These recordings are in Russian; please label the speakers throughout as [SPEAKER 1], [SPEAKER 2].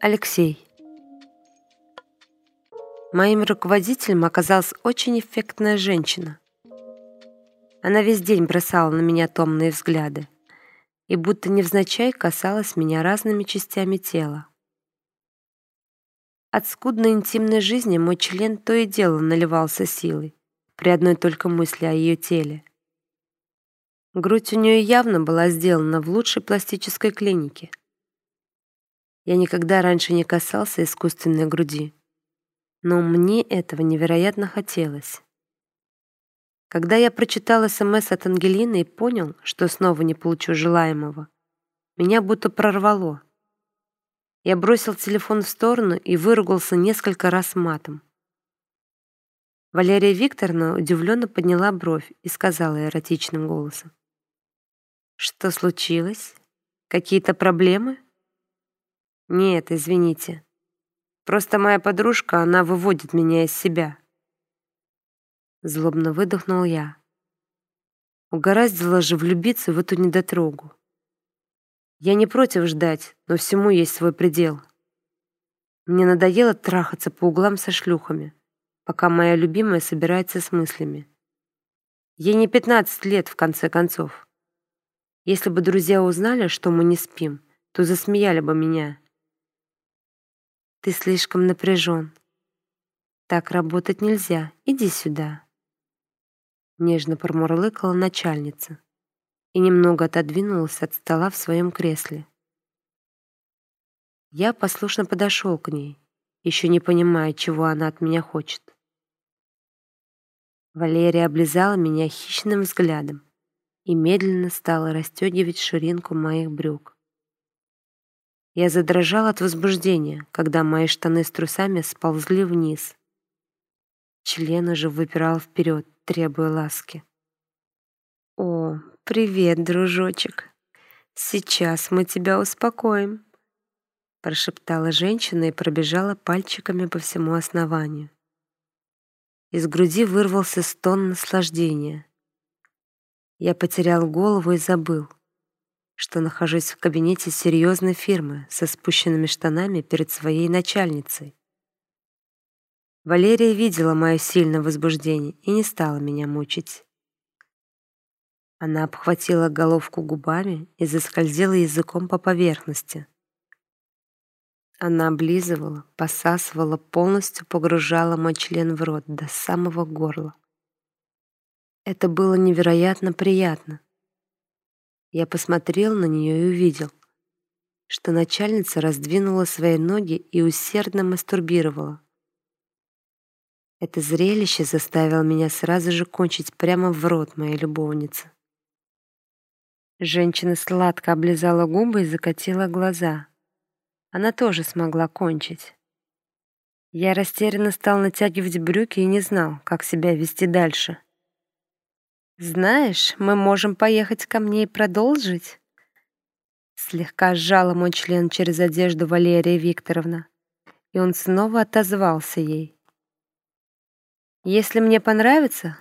[SPEAKER 1] Алексей. Моим руководителем оказалась очень эффектная женщина. Она весь день бросала на меня томные взгляды и будто невзначай касалась меня разными частями тела. От скудной интимной жизни мой член то и дело наливался силой при одной только мысли о ее теле. Грудь у нее явно была сделана в лучшей пластической клинике. Я никогда раньше не касался искусственной груди, но мне этого невероятно хотелось. Когда я прочитал СМС от Ангелины и понял, что снова не получу желаемого, меня будто прорвало. Я бросил телефон в сторону и выругался несколько раз матом. Валерия Викторовна удивленно подняла бровь и сказала эротичным голосом. «Что случилось? Какие-то проблемы?» «Нет, извините. Просто моя подружка, она выводит меня из себя». Злобно выдохнул я. Угораздило же влюбиться в эту недотрогу. Я не против ждать, но всему есть свой предел. Мне надоело трахаться по углам со шлюхами, пока моя любимая собирается с мыслями. Ей не 15 лет, в конце концов. Если бы друзья узнали, что мы не спим, то засмеяли бы меня. Ты слишком напряжен. Так работать нельзя. Иди сюда. Нежно промурлыкала начальница и немного отодвинулась от стола в своем кресле. Я послушно подошел к ней, еще не понимая, чего она от меня хочет. Валерия облизала меня хищным взглядом и медленно стала расстегивать ширинку моих брюк. Я задрожал от возбуждения, когда мои штаны с трусами сползли вниз. Член уже выпирал вперед, требуя ласки. «О, привет, дружочек. Сейчас мы тебя успокоим», прошептала женщина и пробежала пальчиками по всему основанию. Из груди вырвался стон наслаждения. Я потерял голову и забыл, что нахожусь в кабинете серьезной фирмы со спущенными штанами перед своей начальницей. Валерия видела мое сильное возбуждение и не стала меня мучить. Она обхватила головку губами и заскользила языком по поверхности. Она облизывала, посасывала, полностью погружала мой член в рот до самого горла. Это было невероятно приятно. Я посмотрел на нее и увидел, что начальница раздвинула свои ноги и усердно мастурбировала. Это зрелище заставило меня сразу же кончить прямо в рот моей любовницы. Женщина сладко облизала губы и закатила глаза. Она тоже смогла кончить. Я растерянно стал натягивать брюки и не знал, как себя вести дальше. «Знаешь, мы можем поехать ко мне и продолжить?» Слегка сжала мой член через одежду Валерия Викторовна, и он снова отозвался ей. «Если мне понравится,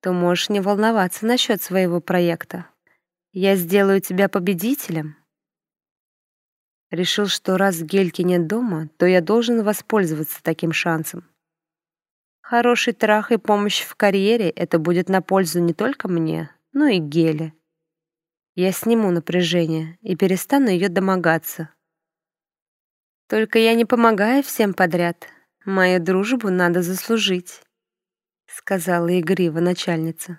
[SPEAKER 1] то можешь не волноваться насчет своего проекта. Я сделаю тебя победителем. Решил, что раз Гельки нет дома, то я должен воспользоваться таким шансом. Хороший трах и помощь в карьере — это будет на пользу не только мне, но и Геле. Я сниму напряжение и перестану ее домогаться. Только я не помогаю всем подряд. Мою дружбу надо заслужить, — сказала игриво начальница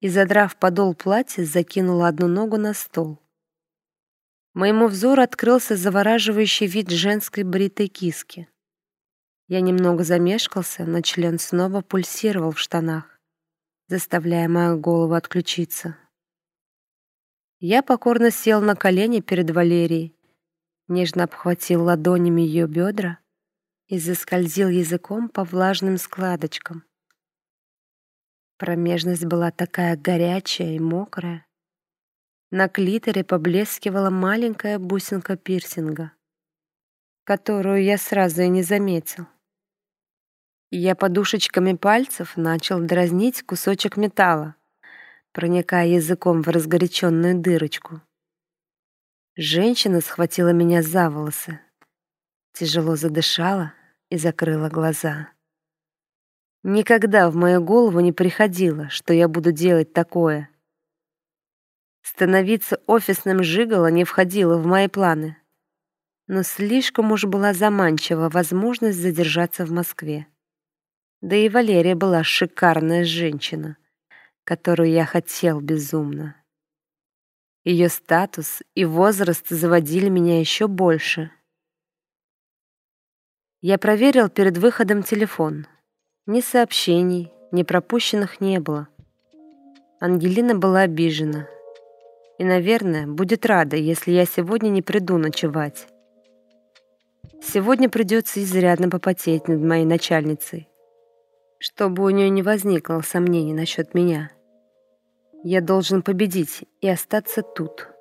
[SPEAKER 1] и, задрав подол платья, закинула одну ногу на стол. Моему взору открылся завораживающий вид женской бритой киски. Я немного замешкался, но член снова пульсировал в штанах, заставляя мою голову отключиться. Я покорно сел на колени перед Валерией, нежно обхватил ладонями ее бедра и заскользил языком по влажным складочкам. Промежность была такая горячая и мокрая. На клиторе поблескивала маленькая бусинка пирсинга, которую я сразу и не заметил. Я подушечками пальцев начал дразнить кусочек металла, проникая языком в разгоряченную дырочку. Женщина схватила меня за волосы, тяжело задышала и закрыла глаза. Никогда в мою голову не приходило, что я буду делать такое. Становиться офисным жиголо не входило в мои планы. Но слишком уж была заманчива возможность задержаться в Москве. Да и Валерия была шикарная женщина, которую я хотел безумно. Ее статус и возраст заводили меня еще больше. Я проверил перед выходом телефон — ни сообщений, ни пропущенных не было. Ангелина была обижена. И, наверное, будет рада, если я сегодня не приду ночевать. Сегодня придется изрядно попотеть над моей начальницей, чтобы у нее не возникло сомнений насчет меня. Я должен победить и остаться тут.